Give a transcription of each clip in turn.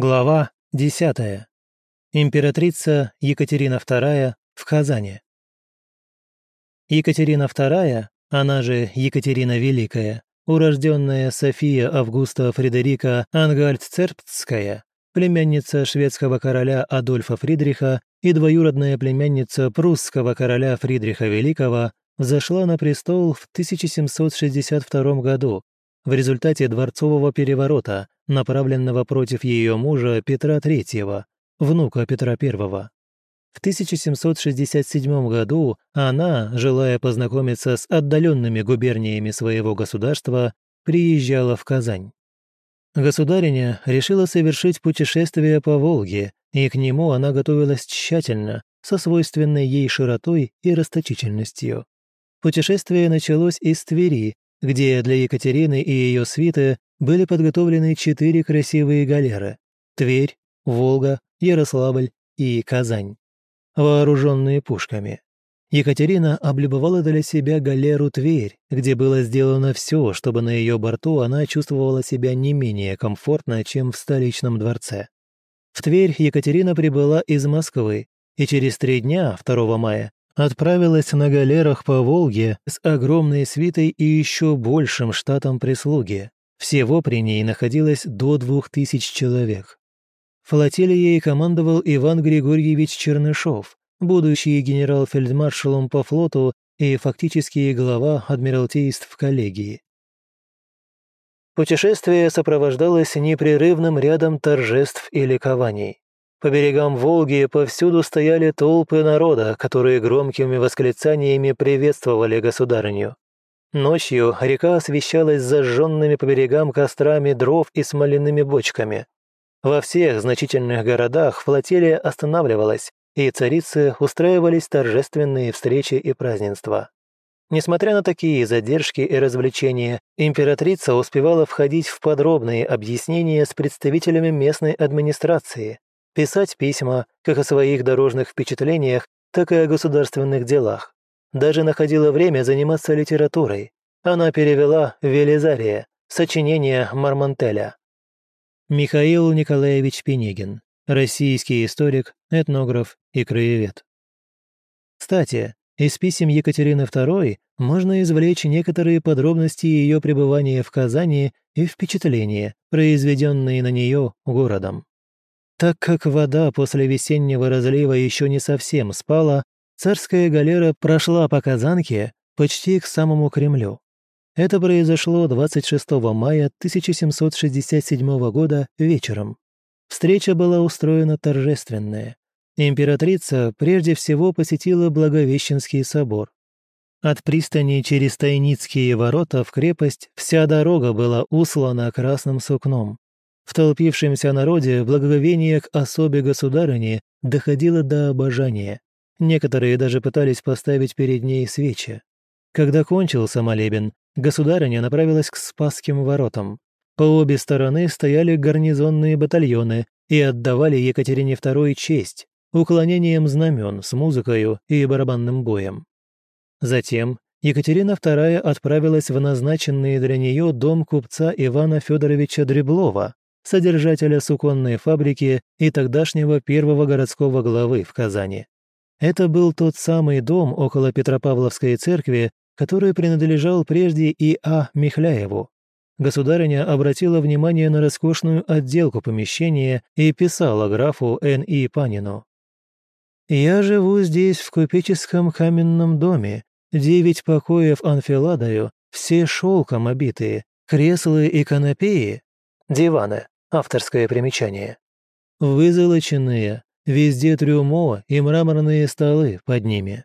Глава 10. Императрица Екатерина II в Казани. Екатерина II, она же Екатерина Великая, урожденная София Августа Фредерика Ангальд-Цербцкая, племянница шведского короля Адольфа Фридриха и двоюродная племянница прусского короля Фридриха Великого, взошла на престол в 1762 году в результате дворцового переворота, направленного против ее мужа Петра III, внука Петра I. В 1767 году она, желая познакомиться с отдаленными губерниями своего государства, приезжала в Казань. Государиня решила совершить путешествие по Волге, и к нему она готовилась тщательно, со свойственной ей широтой и расточительностью. Путешествие началось из Твери, где для Екатерины и ее свиты были подготовлены четыре красивые галеры – Тверь, Волга, Ярославль и Казань, вооруженные пушками. Екатерина облюбовала для себя галеру Тверь, где было сделано все, чтобы на ее борту она чувствовала себя не менее комфортно, чем в столичном дворце. В Тверь Екатерина прибыла из Москвы и через три дня, 2 мая, отправилась на галерах по Волге с огромной свитой и еще большим штатом прислуги. Всего при ней находилось до двух тысяч человек. Флотилией командовал Иван Григорьевич Чернышов, будущий генерал-фельдмаршалом по флоту и фактически глава адмиралтейств коллегии. Путешествие сопровождалось непрерывным рядом торжеств и ликований. По берегам Волги повсюду стояли толпы народа, которые громкими восклицаниями приветствовали государыню. Ночью река освещалась зажженными по берегам кострами дров и смоляными бочками. Во всех значительных городах флотилия останавливалась, и царицы устраивались торжественные встречи и празднества. Несмотря на такие задержки и развлечения, императрица успевала входить в подробные объяснения с представителями местной администрации, писать письма как о своих дорожных впечатлениях, так и о государственных делах. Даже находила время заниматься литературой. Она перевела «Велизария», сочинение Мармонтеля. Михаил Николаевич Пенегин, российский историк, этнограф и краевед. Кстати, из писем Екатерины II можно извлечь некоторые подробности ее пребывания в Казани и впечатления, произведенные на нее городом. Так как вода после весеннего разлива еще не совсем спала, царская галера прошла по Казанке почти к самому Кремлю. Это произошло 26 мая 1767 года вечером. Встреча была устроена торжественная. Императрица прежде всего посетила Благовещенский собор. От пристани через Тайницкие ворота в крепость вся дорога была услана красным сукном. В толпившемся народе благоговение к особе государыни доходило до обожания. Некоторые даже пытались поставить перед ней свечи. Когда кончился молебен, государыня направилась к Спасским воротам. По обе стороны стояли гарнизонные батальоны и отдавали Екатерине II честь, уклонением знамен с музыкою и барабанным боем. Затем Екатерина II отправилась в назначенный для нее дом купца Ивана Федоровича Дреблова, содержателя суконной фабрики и тогдашнего первого городского главы в Казани. Это был тот самый дом около Петропавловской церкви, который принадлежал прежде и А. Михляеву. Государыня обратила внимание на роскошную отделку помещения и писала графу Н. И. Панину. «Я живу здесь в купеческом каменном доме, девять покоев анфиладою, все шелком обитые, кресла и канапеи, диваны, Авторское примечание. Вызолоченные, везде трюмо и мраморные столы под ними.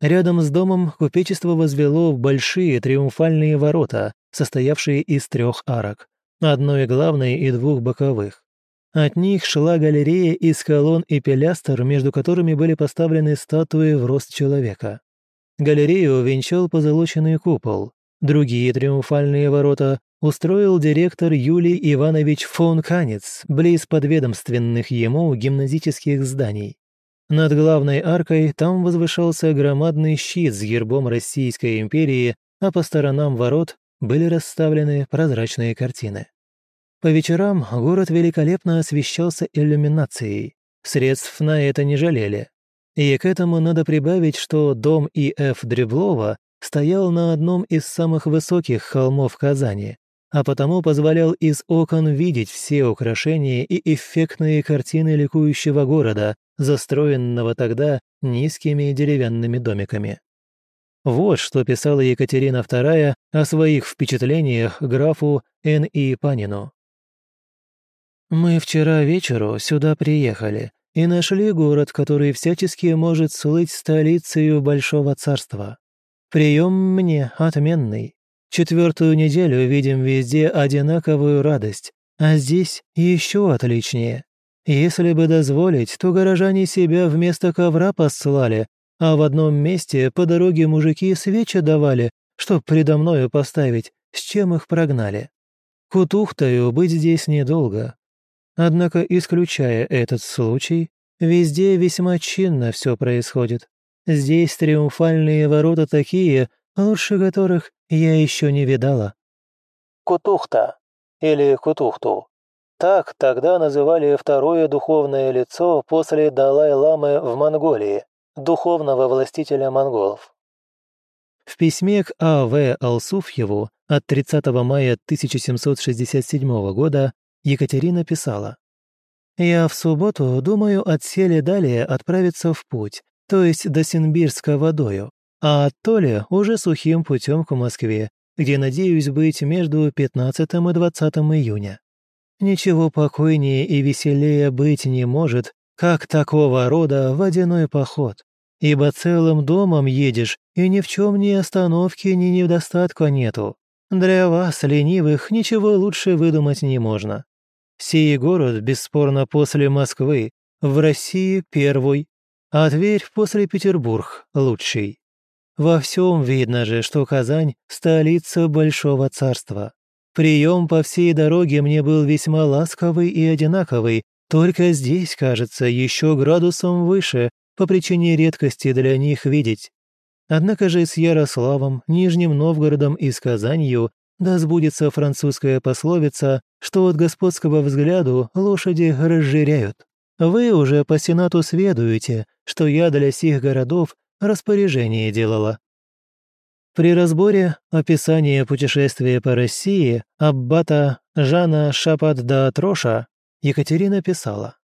Рядом с домом купечество возвело большие триумфальные ворота, состоявшие из трех арок, одной главной и двух боковых. От них шла галерея из колонн и пилястр, между которыми были поставлены статуи в рост человека. Галерею венчал позолоченный купол. Другие триумфальные ворота устроил директор Юлий Иванович фон Канец близ подведомственных ему гимназических зданий. Над главной аркой там возвышался громадный щит с гербом Российской империи, а по сторонам ворот были расставлены прозрачные картины. По вечерам город великолепно освещался иллюминацией. Средств на это не жалели. И к этому надо прибавить, что дом И.Ф. Дреблова стоял на одном из самых высоких холмов Казани, а потому позволял из окон видеть все украшения и эффектные картины ликующего города, застроенного тогда низкими деревянными домиками. Вот что писала Екатерина II о своих впечатлениях графу Н.И. Панину. «Мы вчера вечеру сюда приехали и нашли город, который всячески может слыть столицей Большого царства. Прием мне отменный. Четвертую неделю видим везде одинаковую радость, а здесь еще отличнее. Если бы дозволить, то горожане себя вместо ковра послали, а в одном месте по дороге мужики свечи давали, чтоб предо мною поставить, с чем их прогнали. Кутухтою быть здесь недолго. Однако, исключая этот случай, везде весьма чинно все происходит. Здесь триумфальные ворота такие, лучше которых я еще не видала. Кутухта или Кутухту. Так тогда называли второе духовное лицо после Далай-ламы в Монголии духовного властителя монголов. В письме к А.В. Алсуфьеву от 30 мая 1767 года Екатерина писала «Я в субботу думаю от сели далее отправиться в путь, то есть до Синбирска водою, а оттоле уже сухим путем к Москве, где надеюсь быть между 15 и 20 июня. Ничего покойнее и веселее быть не может, как такого рода водяной поход, ибо целым домом едешь, и ни в чем ни остановки, ни недостатка нету. Для вас, ленивых, ничего лучше выдумать не можно. Сей город, бесспорно, после Москвы, в России первый, а Тверь после Петербург лучший. Во всем видно же, что Казань – столица Большого Царства. Прием по всей дороге мне был весьма ласковый и одинаковый, только здесь, кажется, еще градусом выше, по причине редкости для них видеть. Однако же с Ярославом, Нижним Новгородом и с Казанью да сбудется французская пословица, что от господского взгляду лошади разжиряют. Вы уже по Сенату сведуете, что я для сих городов распоряжение делала. При разборе описания путешествия по России аббата Жана Шапат-да-Троша Екатерина писала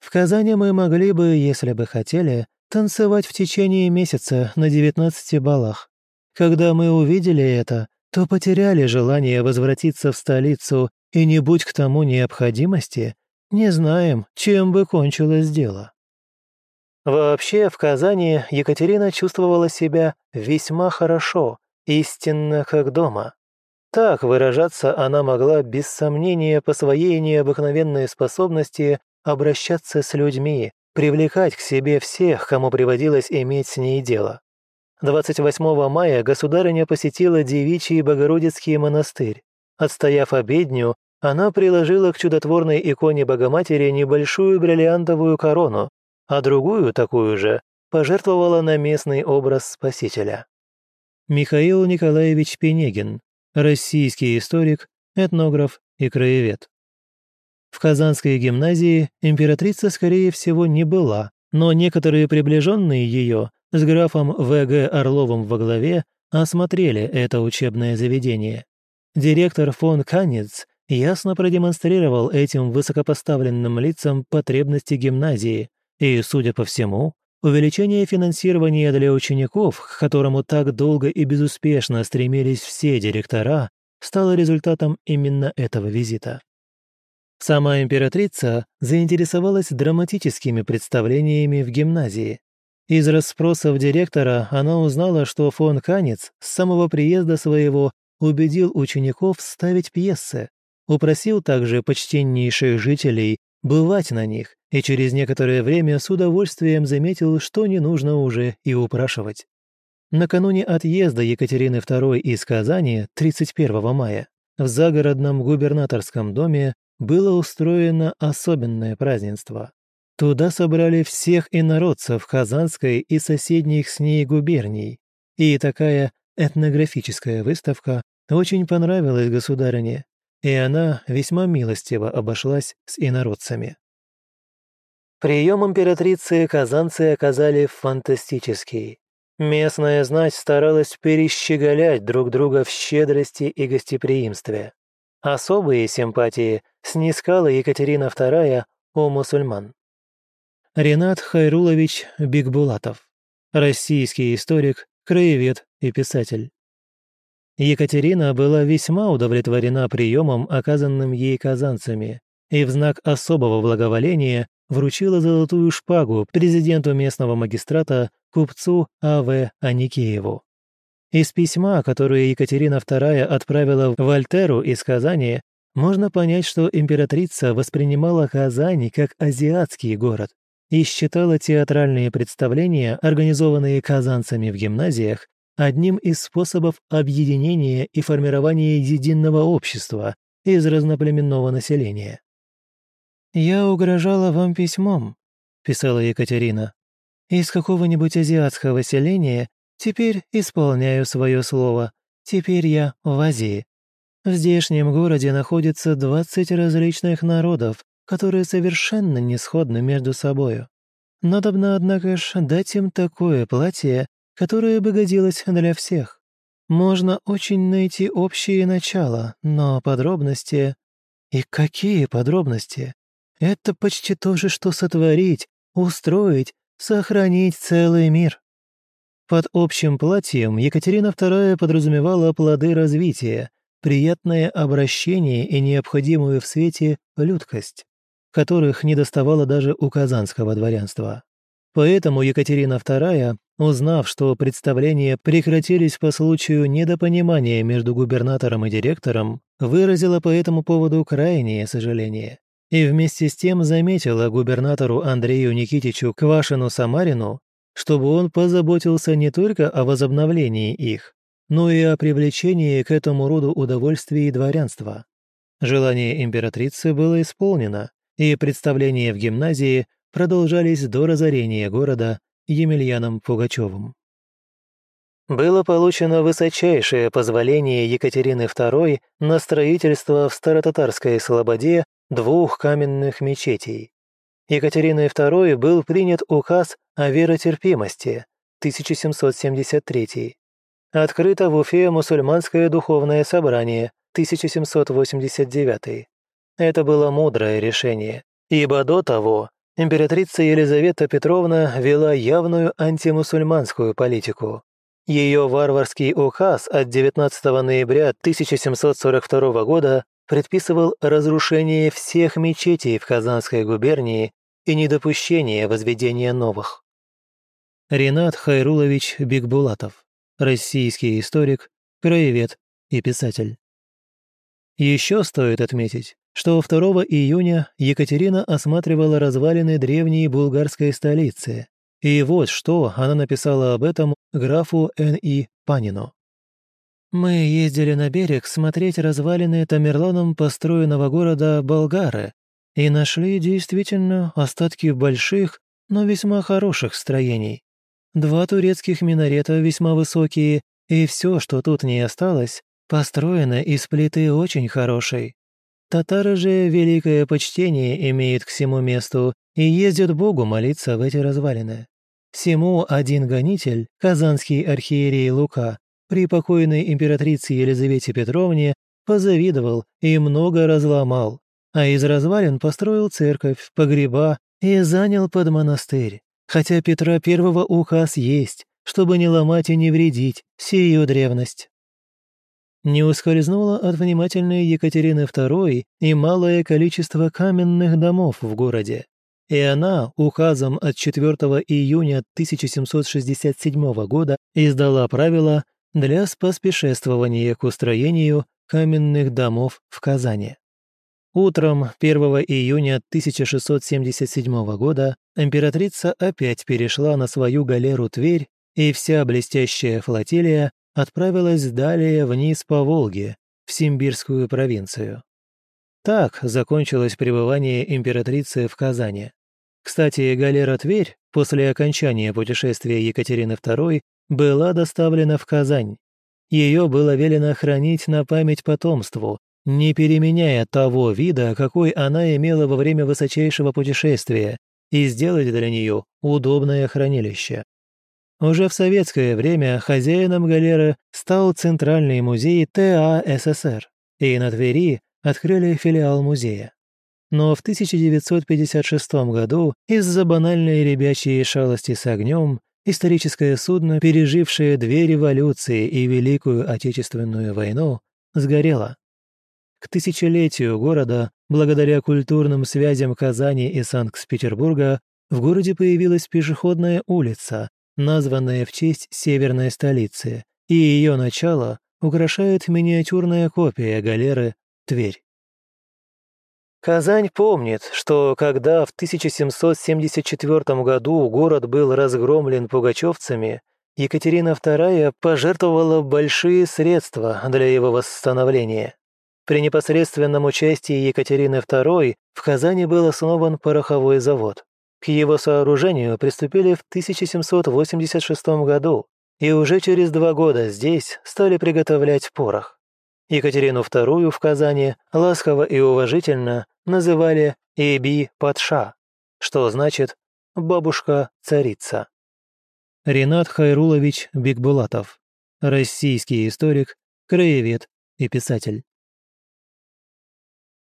«В Казани мы могли бы, если бы хотели, танцевать в течение месяца на 19 балах. Когда мы увидели это, то потеряли желание возвратиться в столицу, и не будь к тому необходимости, не знаем, чем бы кончилось дело». Вообще, в Казани Екатерина чувствовала себя весьма хорошо, истинно как дома. Так выражаться она могла без сомнения по своей необыкновенной способности обращаться с людьми, привлекать к себе всех, кому приводилось иметь с ней дело. 28 мая государыня посетила девичий Богородицкий монастырь. Отстояв обедню, она приложила к чудотворной иконе Богоматери небольшую бриллиантовую корону, а другую, такую же, пожертвовала на местный образ Спасителя. Михаил Николаевич Пенегин, российский историк, этнограф и краевед. В Казанской гимназии императрица, скорее всего, не была, но некоторые приближенные ее с графом В.Г. Орловым во главе осмотрели это учебное заведение. Директор фон Канец ясно продемонстрировал этим высокопоставленным лицам потребности гимназии, и, судя по всему, Увеличение финансирования для учеников, к которому так долго и безуспешно стремились все директора, стало результатом именно этого визита. Сама императрица заинтересовалась драматическими представлениями в гимназии. Из расспросов директора она узнала, что фон Канец с самого приезда своего убедил учеников ставить пьесы, упросил также почтеннейших жителей бывать на них и через некоторое время с удовольствием заметил, что не нужно уже и упрашивать. Накануне отъезда Екатерины II из Казани 31 мая в загородном губернаторском доме было устроено особенное празднество. Туда собрали всех инородцев Казанской и соседних с ней губерний, и такая этнографическая выставка очень понравилась государыне, и она весьма милостиво обошлась с инородцами. Прием императрицы казанцы оказали фантастический. Местная знать старалась перещеголять друг друга в щедрости и гостеприимстве. Особые симпатии снискала Екатерина II у мусульман. Ренат Хайрулович Бигбулатов, российский историк, краевед и писатель. Екатерина была весьма удовлетворена приемом, оказанным ей казанцами, и в знак особого благоволения вручила золотую шпагу президенту местного магистрата купцу А.В. Аникееву. Из письма, которое Екатерина II отправила Вольтеру из Казани, можно понять, что императрица воспринимала Казань как азиатский город и считала театральные представления, организованные казанцами в гимназиях, одним из способов объединения и формирования единого общества из разноплеменного населения. «Я угрожала вам письмом», — писала Екатерина. «Из какого-нибудь азиатского селения теперь исполняю свое слово. Теперь я в Азии. В здешнем городе находится 20 различных народов, которые совершенно не сходны между собою. Надобно, однако ж, дать им такое платье, которое бы годилось для всех. Можно очень найти общие начала, но подробности... И какие подробности? Это почти то же, что сотворить, устроить, сохранить целый мир. Под общим платьем Екатерина II подразумевала плоды развития, приятное обращение и необходимую в свете людкость, которых не доставало даже у казанского дворянства. Поэтому Екатерина II, узнав, что представления прекратились по случаю недопонимания между губернатором и директором, выразила по этому поводу крайнее сожаление. И вместе с тем заметила губернатору Андрею Никитичу Квашину-Самарину, чтобы он позаботился не только о возобновлении их, но и о привлечении к этому роду удовольствий дворянства. Желание императрицы было исполнено, и представления в гимназии продолжались до разорения города Емельяном Пугачевым. Было получено высочайшее позволение Екатерины II на строительство в Старотатарской Слободе двух каменных мечетей. Екатериной II был принят указ о веротерпимости 1773. Открыто в Уфе мусульманское духовное собрание 1789. Это было мудрое решение, ибо до того императрица Елизавета Петровна вела явную антимусульманскую политику. Ее варварский указ от 19 ноября 1742 года предписывал разрушение всех мечетей в Казанской губернии и недопущение возведения новых. Ренат Хайрулович Бигбулатов, российский историк, краевед и писатель. Еще стоит отметить, что 2 июня Екатерина осматривала развалины древней булгарской столицы. И вот что она написала об этом графу Н.И. Панину. «Мы ездили на берег смотреть развалины Тамерланом построенного города Болгары и нашли действительно остатки больших, но весьма хороших строений. Два турецких минарета весьма высокие, и все, что тут не осталось, построено из плиты очень хорошей. Татары же великое почтение имеют к всему месту и ездят Богу молиться в эти развалины. Всему один гонитель, казанский архиерей Лука, при покойной императрице Елизавете Петровне позавидовал и много разломал, а из развалин построил церковь, погреба и занял под монастырь. Хотя Петра Первого указ есть, чтобы не ломать и не вредить сию древность не ускользнуло от внимательной Екатерины II и малое количество каменных домов в городе. И она указом от 4 июня 1767 года издала правила для споспешествования к устроению каменных домов в Казани. Утром 1 июня 1677 года императрица опять перешла на свою галеру Тверь, и вся блестящая флотилия отправилась далее вниз по Волге, в Симбирскую провинцию. Так закончилось пребывание императрицы в Казани. Кстати, галера Тверь после окончания путешествия Екатерины II была доставлена в Казань. Ее было велено хранить на память потомству, не переменяя того вида, какой она имела во время высочайшего путешествия, и сделать для нее удобное хранилище. Уже в советское время хозяином галеры стал Центральный музей ТАССР, и на Твери открыли филиал музея. Но в 1956 году из-за банальной ребячьей шалости с огнем историческое судно, пережившее две революции и Великую Отечественную войну, сгорело. К тысячелетию города, благодаря культурным связям Казани и Санкт-Петербурга, в городе появилась пешеходная улица, названная в честь северной столицы, и ее начало украшает миниатюрная копия галеры «Тверь». Казань помнит, что когда в 1774 году город был разгромлен пугачевцами, Екатерина II пожертвовала большие средства для его восстановления. При непосредственном участии Екатерины II в Казани был основан пороховой завод. К его сооружению приступили в 1786 году, и уже через два года здесь стали приготовлять порох. Екатерину II в Казани ласково и уважительно называли Эби Патша, что значит «бабушка-царица». Ренат Хайрулович Бекбулатов, российский историк, краевед и писатель.